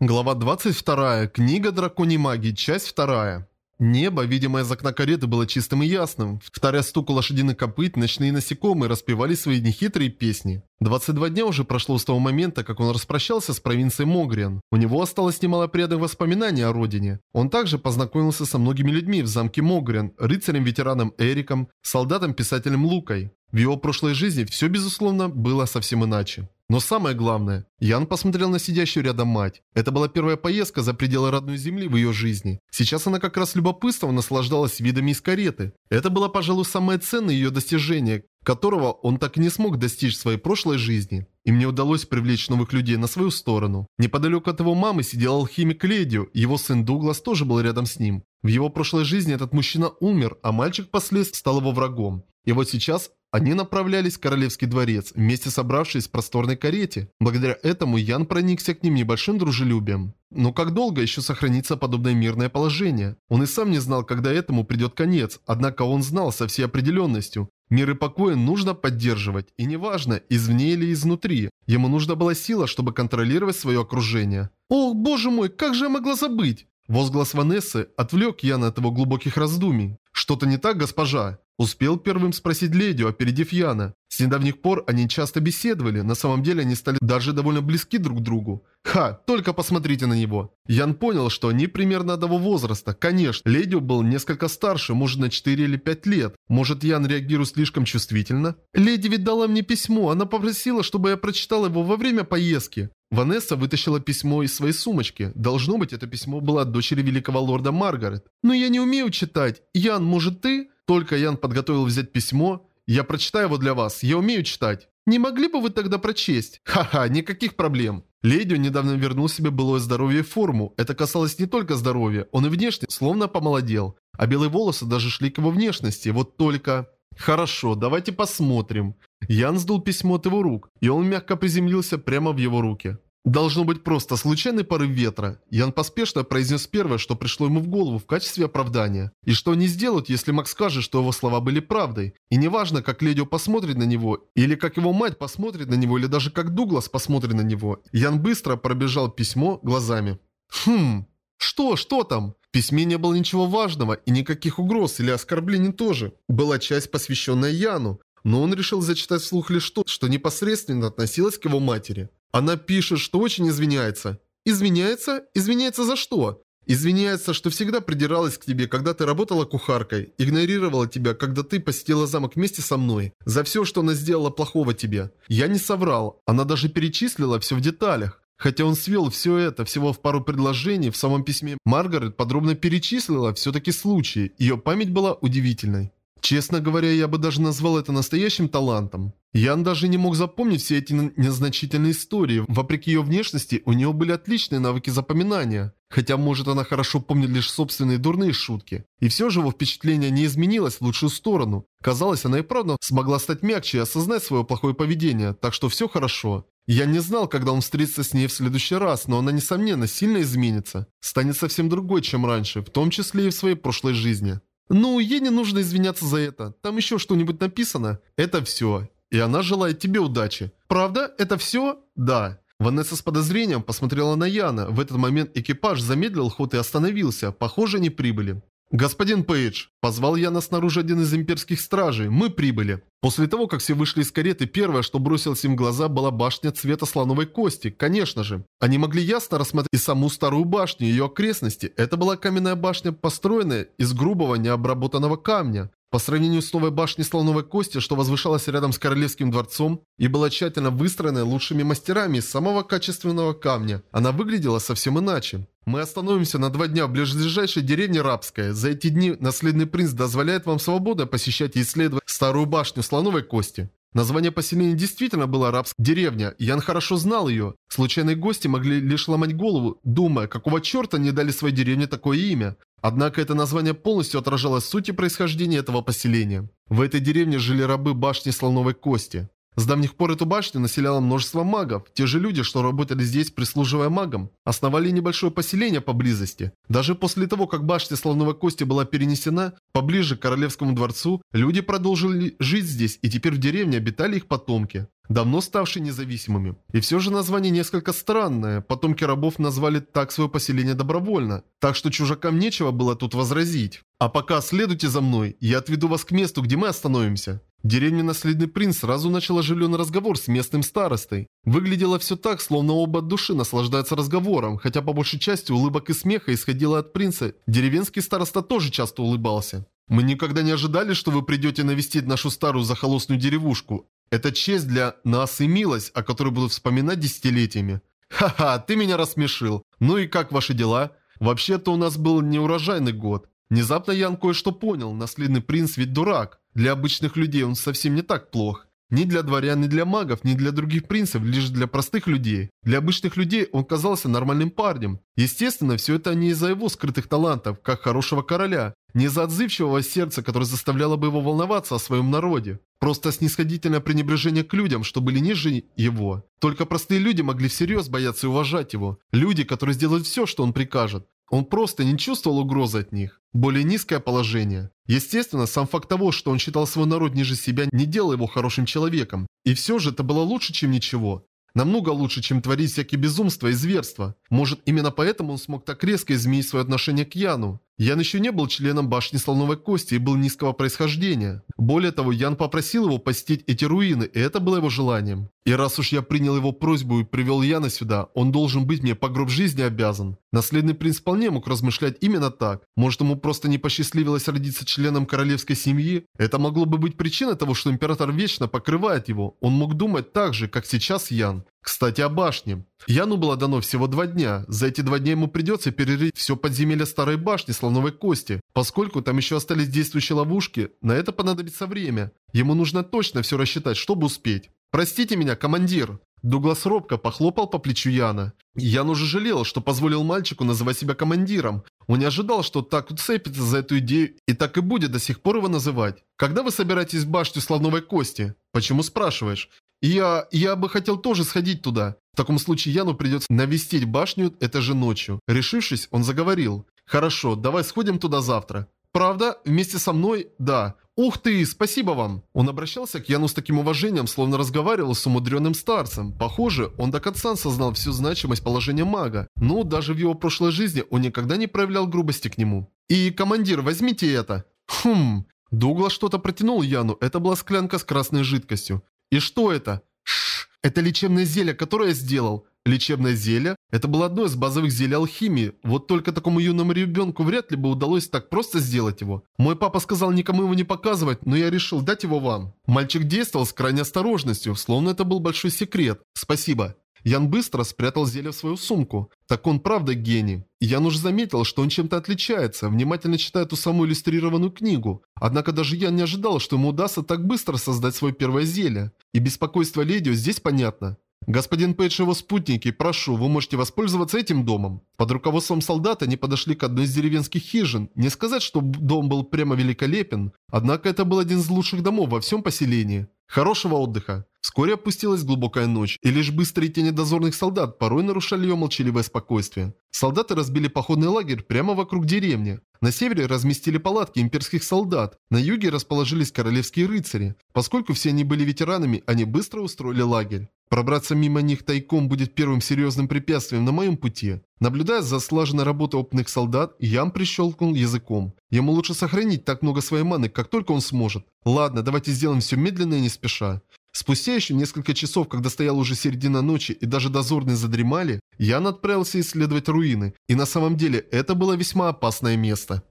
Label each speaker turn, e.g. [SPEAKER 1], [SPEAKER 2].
[SPEAKER 1] Глава 22. Книга драконьей магии. Часть 2. Небо, видимое из окна кареты, было чистым и ясным. Вторя стуку лошадиных копыт, ночные насекомые распевали свои нехитрые песни. 22 дня уже прошло с того момента, как он распрощался с провинцией Могриан. У него осталось немало приятных воспоминаний о родине. Он также познакомился со многими людьми в замке Могриан, рыцарем-ветераном Эриком, солдатом-писателем Лукой. В его прошлой жизни все, безусловно, было совсем иначе. Но самое главное, Ян посмотрел на сидящую рядом мать. Это была первая поездка за пределы родной земли в ее жизни. Сейчас она как раз любопытством наслаждалась видами из кареты. Это было, пожалуй, самое ценное ее достижение, которого он так и не смог достичь в своей прошлой жизни. И мне удалось привлечь новых людей на свою сторону. Неподалеку от его мамы сидел алхимик Ледио, его сын Дуглас тоже был рядом с ним. В его прошлой жизни этот мужчина умер, а мальчик последствий стал его врагом. И вот сейчас они направлялись в Королевский дворец, вместе собравшись в просторной карете. Благодаря этому Ян проникся к ним небольшим дружелюбием. Но как долго еще сохранится подобное мирное положение? Он и сам не знал, когда этому придет конец, однако он знал со всей определенностью. Мир и покой нужно поддерживать, и неважно, извне или изнутри. Ему нужна была сила, чтобы контролировать свое окружение. «Ох, боже мой, как же я могла забыть?» Возглас Ванессы отвлек Яна от его глубоких раздумий. «Что-то не так, госпожа?» Успел первым спросить леди, опередив Яна. С недавних пор они часто беседовали, на самом деле они стали даже довольно близки друг к другу. Ха, только посмотрите на него. Ян понял, что они примерно одного возраста. Конечно, леди был несколько старше, может на 4 или 5 лет. Может Ян реагирует слишком чувствительно? Леди ведь дала мне письмо, она попросила, чтобы я прочитал его во время поездки. Ванесса вытащила письмо из своей сумочки. Должно быть, это письмо было от дочери великого лорда Маргарет. «Но я не умею читать. Ян, может ты?» Только Ян подготовил взять письмо. Я прочитаю его для вас, я умею читать. Не могли бы вы тогда прочесть? Ха-ха, никаких проблем. Ледио недавно вернул себе былое здоровье и форму. Это касалось не только здоровья, он и внешне словно помолодел. А белые волосы даже шли к его внешности, вот только... Хорошо, давайте посмотрим. Ян сдул письмо от его рук, и он мягко приземлился прямо в его руки. Должно быть просто случайный порыв ветра. Ян поспешно произнес первое, что пришло ему в голову в качестве оправдания. И что они сделают, если Макс скажет, что его слова были правдой. И неважно, как Ледио посмотрит на него, или как его мать посмотрит на него, или даже как Дуглас посмотрит на него. Ян быстро пробежал письмо глазами. Хм, что, что там? В письме не было ничего важного и никаких угроз или оскорблений тоже. Была часть, посвященная Яну, но он решил зачитать вслух лишь то, что непосредственно относилось к его матери. Она пишет, что очень извиняется. Извиняется? Извиняется за что? Извиняется, что всегда придиралась к тебе, когда ты работала кухаркой. Игнорировала тебя, когда ты посетила замок вместе со мной. За все, что она сделала плохого тебе. Я не соврал. Она даже перечислила все в деталях. Хотя он свел все это всего в пару предложений, в самом письме Маргарет подробно перечислила все-таки случаи. Ее память была удивительной. Честно говоря, я бы даже назвал это настоящим талантом. Ян даже не мог запомнить все эти незначительные истории. Вопреки ее внешности, у нее были отличные навыки запоминания. Хотя, может, она хорошо помнит лишь собственные дурные шутки. И все же его впечатление не изменилось в лучшую сторону. Казалось, она и правда смогла стать мягче и осознать свое плохое поведение, так что все хорошо. Я не знал, когда он встретится с ней в следующий раз, но она, несомненно, сильно изменится. Станет совсем другой, чем раньше, в том числе и в своей прошлой жизни. Ну, ей не нужно извиняться за это. Там еще что-нибудь написано. Это все. И она желает тебе удачи. Правда? Это все? Да. Ванесса с подозрением посмотрела на Яна. В этот момент экипаж замедлил ход и остановился. Похоже, они прибыли. «Господин Пейдж!» – позвал Яна снаружи один из имперских стражей. «Мы прибыли!» После того, как все вышли из кареты, первое, что бросилось им в глаза, была башня цвета слоновой кости, конечно же. Они могли ясно рассмотреть и саму старую башню, и ее окрестности. Это была каменная башня, построенная из грубого необработанного камня. По сравнению с новой башней слоновой кости, что возвышалась рядом с королевским дворцом и была тщательно выстроена лучшими мастерами из самого качественного камня, она выглядела совсем иначе. Мы остановимся на два дня в ближайшей деревне Рабская. За эти дни наследный принц дозволяет вам свободно посещать и исследовать старую башню слоновой кости. Название поселения действительно было арабская деревня, Ян хорошо знал ее. Случайные гости могли лишь ломать голову, думая, какого черта не дали своей деревне такое имя. Однако это название полностью отражало суть и происхождение этого поселения. В этой деревне жили рабы башни слоновой кости. С давних пор эту башню населяло множество магов. Те же люди, что работали здесь, прислуживая магам, основали небольшое поселение поблизости. Даже после того, как башня Слоновой Кости была перенесена поближе к Королевскому дворцу, люди продолжили жить здесь, и теперь в деревне обитали их потомки давно ставшие независимыми. И все же название несколько странное. Потомки рабов назвали так свое поселение добровольно. Так что чужакам нечего было тут возразить. А пока следуйте за мной, я отведу вас к месту, где мы остановимся. В деревне наследный принц сразу начал оживленный разговор с местным старостой. Выглядело все так, словно оба от души наслаждаются разговором, хотя по большей части улыбок и смеха исходило от принца. Деревенский староста тоже часто улыбался. «Мы никогда не ожидали, что вы придете навестить нашу старую захолостную деревушку. Это честь для нас и милость, о которой буду вспоминать десятилетиями. Ха-ха, ты меня рассмешил. Ну и как ваши дела? Вообще-то у нас был неурожайный год. Внезапно Ян кое-что понял. Наследный принц ведь дурак. Для обычных людей он совсем не так плох. Ни для дворян, ни для магов, ни для других принцев, лишь для простых людей. Для обычных людей он казался нормальным парнем. Естественно, все это не из-за его скрытых талантов, как хорошего короля, не из-за отзывчивого сердца, которое заставляло бы его волноваться о своем народе. Просто снисходительное пренебрежение к людям, что были ниже его. Только простые люди могли всерьез бояться и уважать его. Люди, которые сделают все, что он прикажет. Он просто не чувствовал угрозы от них. Более низкое положение. Естественно, сам факт того, что он считал свой народ ниже себя, не делал его хорошим человеком. И все же это было лучше, чем ничего. Намного лучше, чем творить всякие безумства и зверства. Может, именно поэтому он смог так резко изменить свое отношение к Яну. Ян еще не был членом башни Слоновой Кости и был низкого происхождения. Более того, Ян попросил его посетить эти руины, и это было его желанием. И раз уж я принял его просьбу и привел Яна сюда, он должен быть мне по гроб жизни обязан. Наследный принц вполне мог размышлять именно так. Может, ему просто не посчастливилось родиться членом королевской семьи? Это могло бы быть причиной того, что император вечно покрывает его. Он мог думать так же, как сейчас Ян. Кстати, о башне. Яну было дано всего два дня. За эти два дня ему придется перерыть все подземелье старой башни слоновой кости. Поскольку там еще остались действующие ловушки, на это понадобится время. Ему нужно точно все рассчитать, чтобы успеть. «Простите меня, командир!» Дуглас робко похлопал по плечу Яна. Ян уже жалел, что позволил мальчику называть себя командиром. Он не ожидал, что так уцепится за эту идею и так и будет до сих пор его называть. «Когда вы собираетесь в башню Слоновой Кости?» «Почему спрашиваешь?» «Я... я бы хотел тоже сходить туда. В таком случае Яну придется навестить башню этой же ночью». Решившись, он заговорил. «Хорошо, давай сходим туда завтра». «Правда? Вместе со мной? Да. «Ух ты, спасибо вам!» Он обращался к Яну с таким уважением, словно разговаривал с умудренным старцем. Похоже, он до конца осознал всю значимость положения мага, но даже в его прошлой жизни он никогда не проявлял грубости к нему. «И, командир, возьмите это!» «Хм...» Дуглас что-то протянул Яну, это была склянка с красной жидкостью. «И что это?» «Шш, это лечебное зелье, которое я сделал. Лечебное зелье? Это было одно из базовых зелий алхимии. Вот только такому юному ребенку вряд ли бы удалось так просто сделать его. Мой папа сказал никому его не показывать, но я решил дать его вам. Мальчик действовал с крайней осторожностью, словно это был большой секрет. Спасибо. Ян быстро спрятал зелье в свою сумку. Так он правда гений. Ян уже заметил, что он чем-то отличается, внимательно читая ту самую иллюстрированную книгу. Однако даже Ян не ожидал, что ему удастся так быстро создать свое первое зелье. И беспокойство Ледио здесь понятно. «Господин Пейдж и его спутники, прошу, вы можете воспользоваться этим домом». Под руководством солдата они подошли к одной из деревенских хижин. Не сказать, что дом был прямо великолепен, однако это был один из лучших домов во всем поселении. Хорошего отдыха. Вскоре опустилась глубокая ночь, и лишь быстрые тени дозорных солдат порой нарушали ее молчаливое спокойствие. Солдаты разбили походный лагерь прямо вокруг деревни. На севере разместили палатки имперских солдат, на юге расположились королевские рыцари. Поскольку все они были ветеранами, они быстро устроили лагерь. Пробраться мимо них тайком будет первым серьезным препятствием на моем пути. Наблюдая за слаженной работой опытных солдат, Ям прищелкнул языком. Ему лучше сохранить так много своей маны, как только он сможет. Ладно, давайте сделаем все медленно и не спеша. Спустя еще несколько часов, когда стояла уже середина ночи и даже дозорные задремали, Ян отправился исследовать руины. И на самом деле это было весьма опасное место.